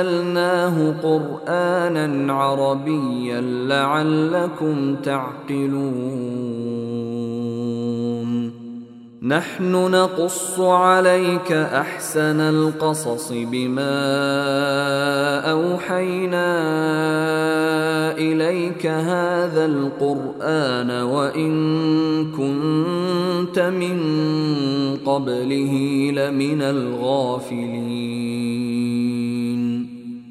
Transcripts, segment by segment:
أنزلناه قرآنا عربيا لعلكم تعقلون. نحن نقص عليك أحسن القصص بما أوحينا إليك هذا القرآن وإن كنت من قبله لمن الغافلين.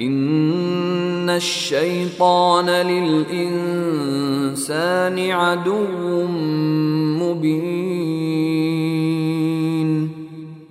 إن الشيطان للإنسان عدو مبين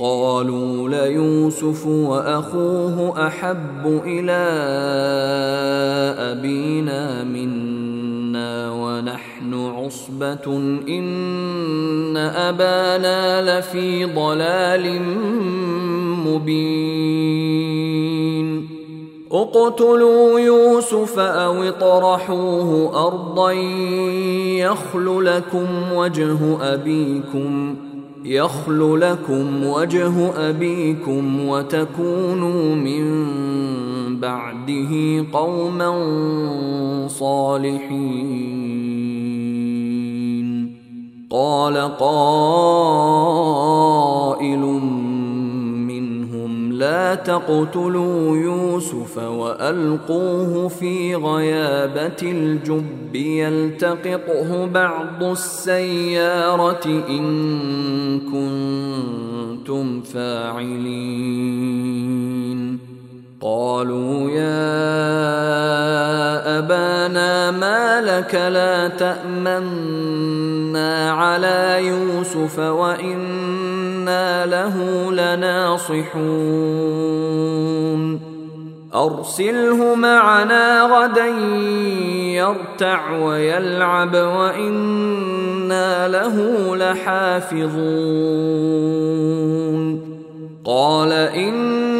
قالوا ليوسف وأخوه أحب إلى أبينا منا ونحن عصبة إن أبانا لفي ضلال مبين. اقتلوا يوسف أو اطرحوه أرضا يخل لكم وجه أبيكم ۖ. يخل لكم وجه أبيكم وتكونوا من بعده قوما صالحين. قال قائل لا تقتلوا يوسف وألقوه في غيابة الجب يلتقطه بعض السيارة إن كنتم فاعلين. قالوا يا أبانا ما لك لا تامنا على يوسف وإنا له لناصحون. أرسله معنا غدا يرتع ويلعب وإنا له لحافظون. قال اني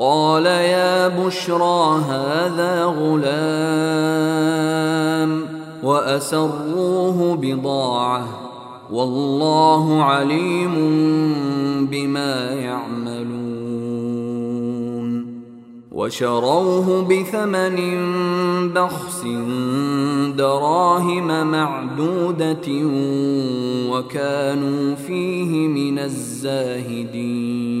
قال يا بشرى هذا غلام وأسروه بضاعة والله عليم بما يعملون وشروه بثمن بخس دراهم معدودة وكانوا فيه من الزاهدين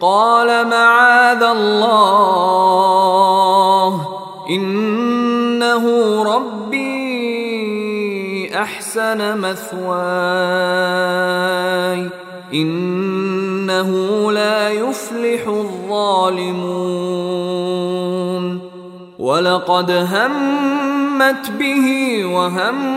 قال معاذ الله إنه ربي أحسن مثواي إنه لا يفلح الظالمون ولقد همت به وهم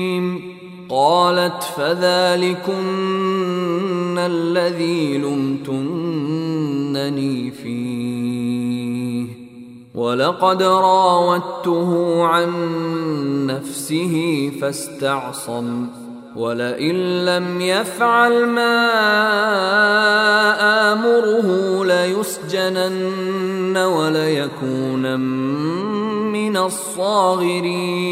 قالت فذلكن الذي لمتنني فيه. ولقد راودته عن نفسه فاستعصم ولئن لم يفعل ما آمره ليسجنن وليكون من الصاغرين.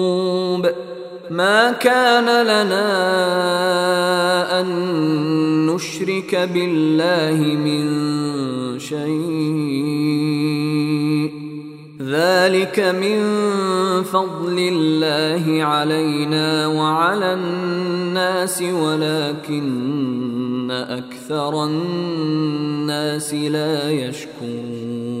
ما كان لنا أن نشرك بالله من شيء. ذلك من فضل الله علينا وعلى الناس ولكن أكثر الناس لا يشكرون.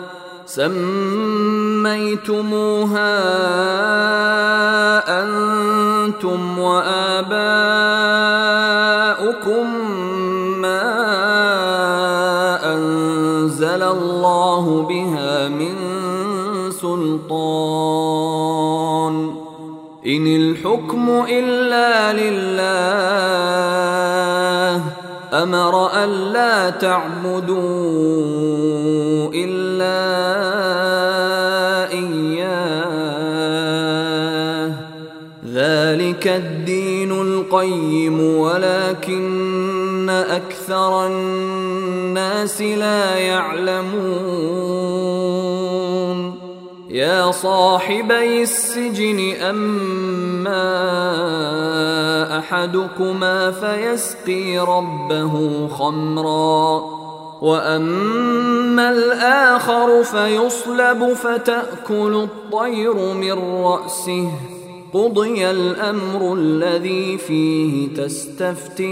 سميتموها أنتم وآباؤكم أنزل الله بها من سلطان. إن الحكم إلا لله أمر الا تعبدوا إلا إياه. ذلك الدين القيم ولكن أكثر الناس لا يعلمون. يا صاحبي السجن أما أحدكما فيسقي ربه خمرا وأما الآخر فيصلب فتأكل الطير من رأسه. قضي الأمر الذي فيه تستفتيان.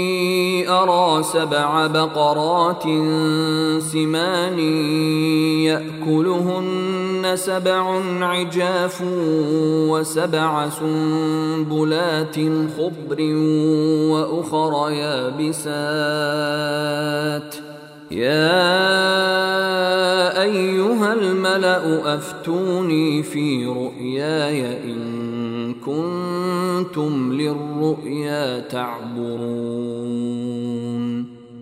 ارى سبع بقرات سمان يأكلهن سبع عجاف وسبع سنبلات خضر وأخر يابسات. يا أيها الملأ أفتوني في رؤياي إن كنتم للرؤيا تعبرون.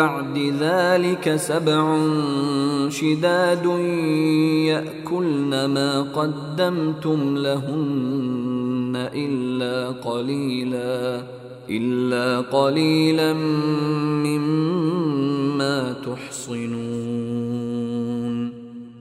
بعد ذلك سبع شداد يأكلن ما قدمتم لهن إلا قليلا إلا قليلا مما تحصنون.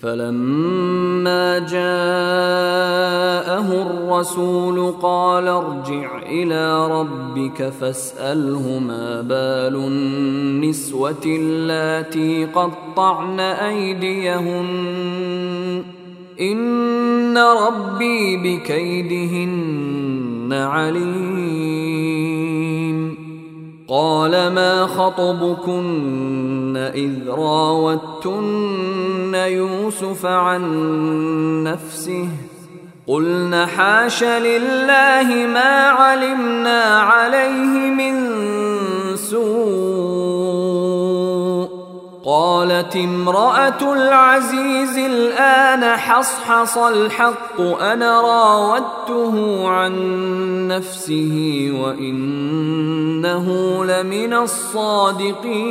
فلما جاءه الرسول قال ارجع إلى ربك فاسأله ما بال النسوة اللاتي قطعن أيديهن. إن ربي بكيدهن عليم. قال ما خطبكن إذ راوتن يوسف عن نفسه. قلن حاش لله ما علمنا عليه من سوء. قالت امرأة العزيز الآن حصحص الحق أنا راودته عن نفسه وإنه لمن الصادقين.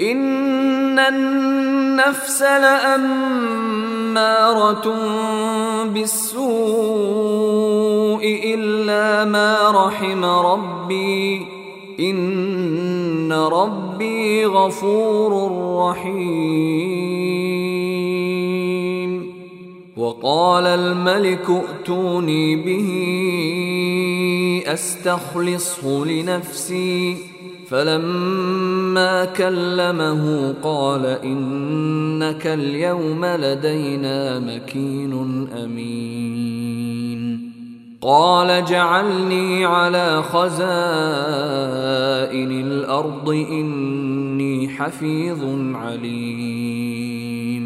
ان النفس لاماره بالسوء الا ما رحم ربي ان ربي غفور رحيم. وقال الملك ائتوني به استخلصه لنفسي فلما كلمه قال إنك اليوم لدينا مكين أمين. قال جعلني على خزائن الأرض إني حفيظ عليم.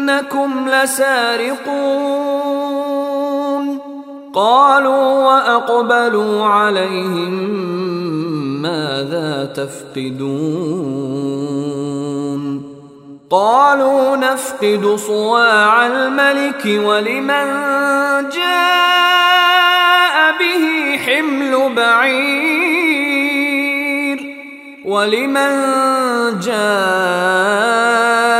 إنكم لسارقون. قالوا وأقبلوا عليهم ماذا تفقدون. قالوا نفقد صواع الملك ولمن جاء به حمل بعير. ولمن جاء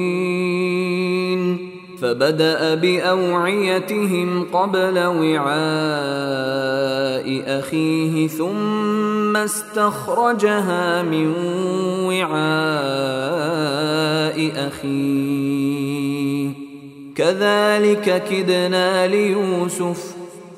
فبدأ بأوعيتهم قبل وعاء أخيه ثم استخرجها من وعاء أخيه. كذلك كدنا ليوسف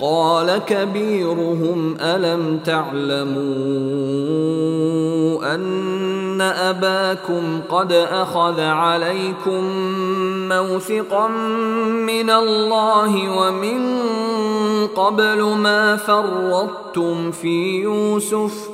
قال كبيرهم ألم تعلموا أن أباكم قد أخذ عليكم موثقا من الله ومن قبل ما فرطتم في يوسف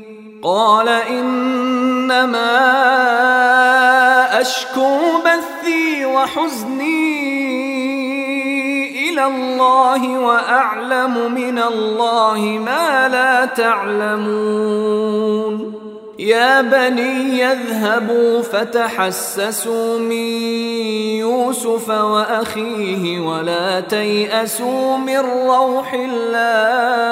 قال إنما أشكو بثي وحزني إلى الله وأعلم من الله ما لا تعلمون. يا بني يذهبوا فتحسسوا من يوسف وأخيه ولا تيأسوا من روح الله.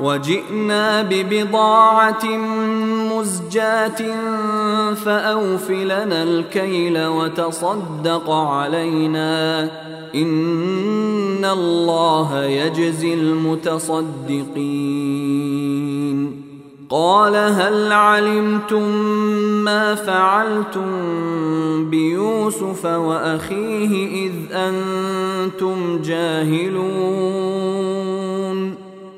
وجئنا ببضاعة مزجاة فأوف لنا الكيل وتصدق علينا. إن الله يجزي المتصدقين. قال هل علمتم ما فعلتم بيوسف وأخيه إذ أنتم جاهلون؟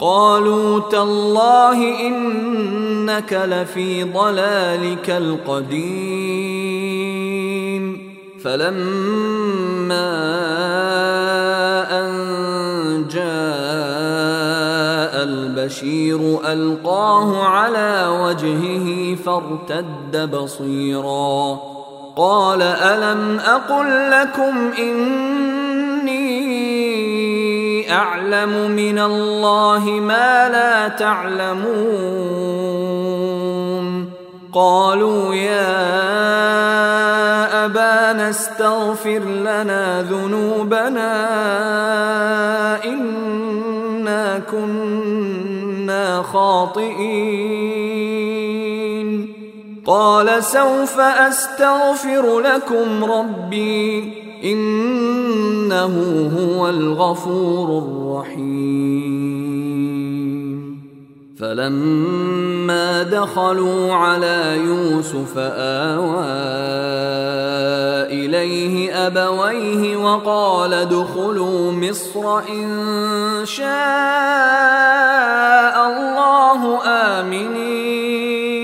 قالوا تالله إنك لفي ضلالك القديم. فلما أن جاء البشير ألقاه على وجهه فارتد بصيرا. قال ألم أقل لكم إني أعلم من الله ما لا تعلمون. قالوا يا أبانا استغفر لنا ذنوبنا إنا كنا خاطئين. قال سوف أستغفر لكم ربي إنه هو الغفور الرحيم. فلما دخلوا على يوسف آوى إليه أبويه وقال ادخلوا مصر إن شاء الله آمنين.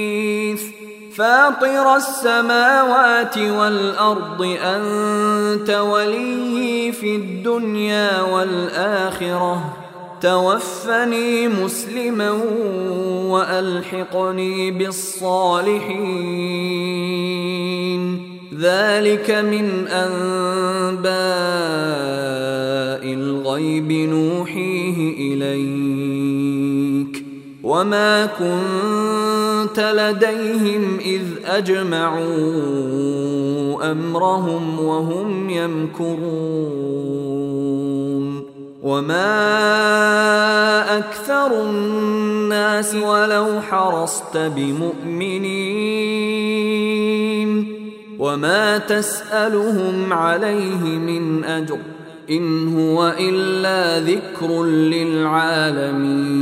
فاطر السماوات والأرض أنت ولي في الدنيا والآخرة. توفني مسلما وألحقني بالصالحين. ذلك من أنباء الغيب نوحيه إليك. وما كنت لديهم اذ اجمعوا امرهم وهم يمكرون وما أكثر الناس ولو حرصت بمؤمنين وما تسالهم عليه من اجر ان هو الا ذكر للعالمين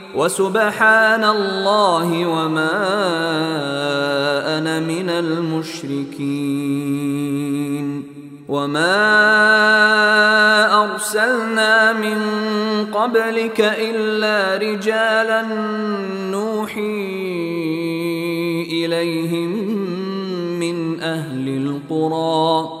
وسبحان الله وما أنا من المشركين وما أرسلنا من قبلك إلا رجالا نوحي إليهم من أهل القرى